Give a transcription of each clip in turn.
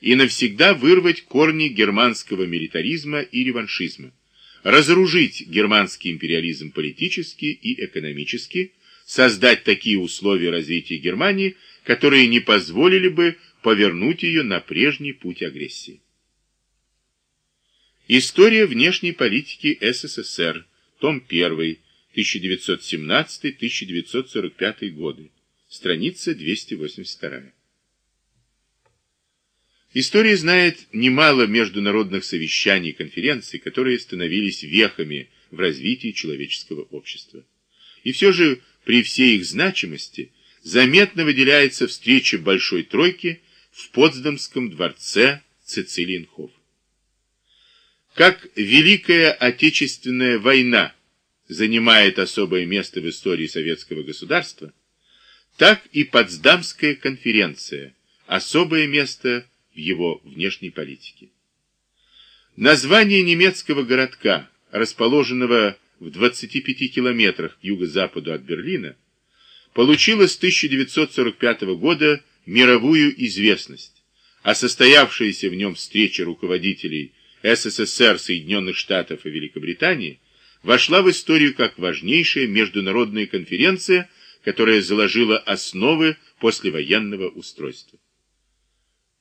и навсегда вырвать корни германского милитаризма и реваншизма, разоружить германский империализм политически и экономически, создать такие условия развития Германии, которые не позволили бы повернуть ее на прежний путь агрессии. История внешней политики СССР, том 1, 1917-1945 годы, страница 282. История знает немало международных совещаний и конференций, которые становились вехами в развитии человеческого общества. И все же при всей их значимости заметно выделяется встреча Большой Тройки в Потсдамском дворце Цицилиенхоф. Как Великая Отечественная война занимает особое место в истории советского государства, так и Потсдамская конференция особое место в его внешней политике. Название немецкого городка, расположенного в 25 километрах к юго-западу от Берлина, получило с 1945 года мировую известность, а состоявшаяся в нем встреча руководителей СССР, Соединенных Штатов и Великобритании вошла в историю как важнейшая международная конференция, которая заложила основы послевоенного устройства.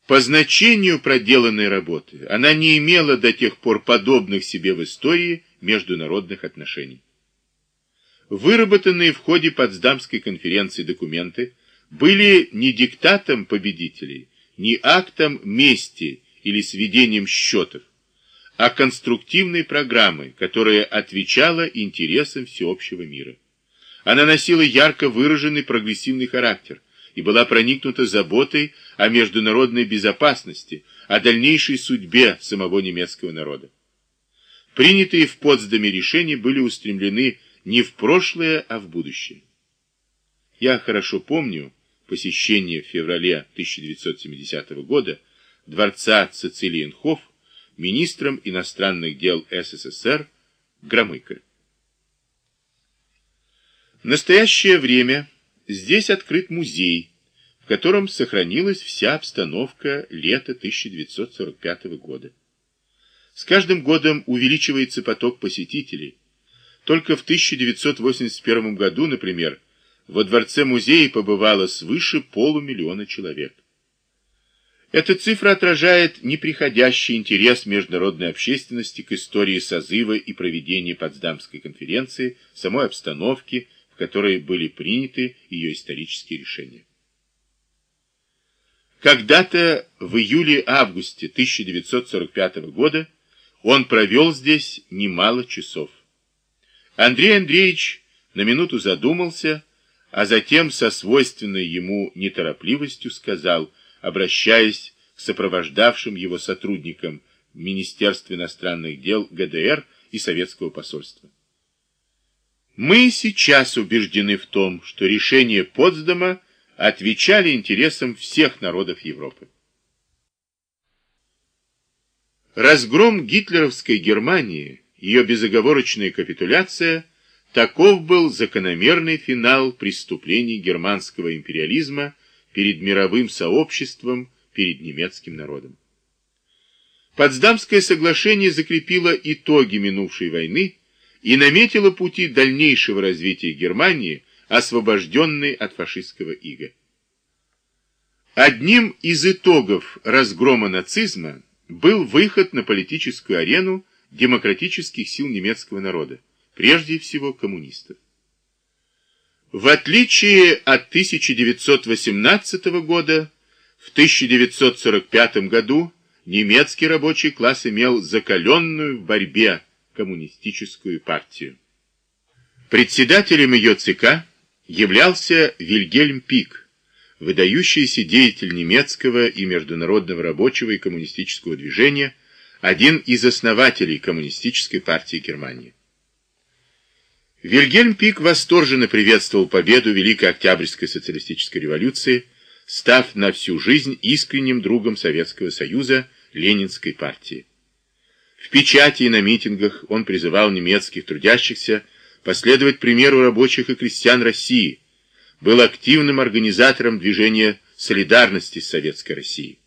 По значению проделанной работы она не имела до тех пор подобных себе в истории международных отношений. Выработанные в ходе Потсдамской конференции документы были не диктатом победителей, не актом мести или сведением счетов, а конструктивной программой, которая отвечала интересам всеобщего мира. Она носила ярко выраженный прогрессивный характер – и была проникнута заботой о международной безопасности, о дальнейшей судьбе самого немецкого народа. Принятые в Потсдаме решения были устремлены не в прошлое, а в будущее. Я хорошо помню посещение в феврале 1970 года дворца Цицилиенхоф министром иностранных дел СССР Громыко. В настоящее время Здесь открыт музей, в котором сохранилась вся обстановка лета 1945 года. С каждым годом увеличивается поток посетителей. Только в 1981 году, например, во дворце музея побывало свыше полумиллиона человек. Эта цифра отражает неприходящий интерес международной общественности к истории созыва и проведения Потсдамской конференции, самой обстановке, которой были приняты ее исторические решения. Когда-то в июле-августе 1945 года он провел здесь немало часов. Андрей Андреевич на минуту задумался, а затем со свойственной ему неторопливостью сказал, обращаясь к сопровождавшим его сотрудникам в Министерстве иностранных дел ГДР и Советского посольства. Мы сейчас убеждены в том, что решения Потсдама отвечали интересам всех народов Европы. Разгром гитлеровской Германии, ее безоговорочная капитуляция, таков был закономерный финал преступлений германского империализма перед мировым сообществом, перед немецким народом. Потсдамское соглашение закрепило итоги минувшей войны и наметила пути дальнейшего развития Германии, освобожденной от фашистского ига. Одним из итогов разгрома нацизма был выход на политическую арену демократических сил немецкого народа, прежде всего коммунистов. В отличие от 1918 года, в 1945 году немецкий рабочий класс имел закаленную в борьбе коммунистическую партию. Председателем ее ЦК являлся Вильгельм Пик, выдающийся деятель немецкого и международного рабочего и коммунистического движения, один из основателей коммунистической партии Германии. Вильгельм Пик восторженно приветствовал победу Великой Октябрьской социалистической революции, став на всю жизнь искренним другом Советского Союза, Ленинской партии. В печати и на митингах он призывал немецких трудящихся последовать примеру рабочих и крестьян России, был активным организатором движения солидарности с Советской Россией.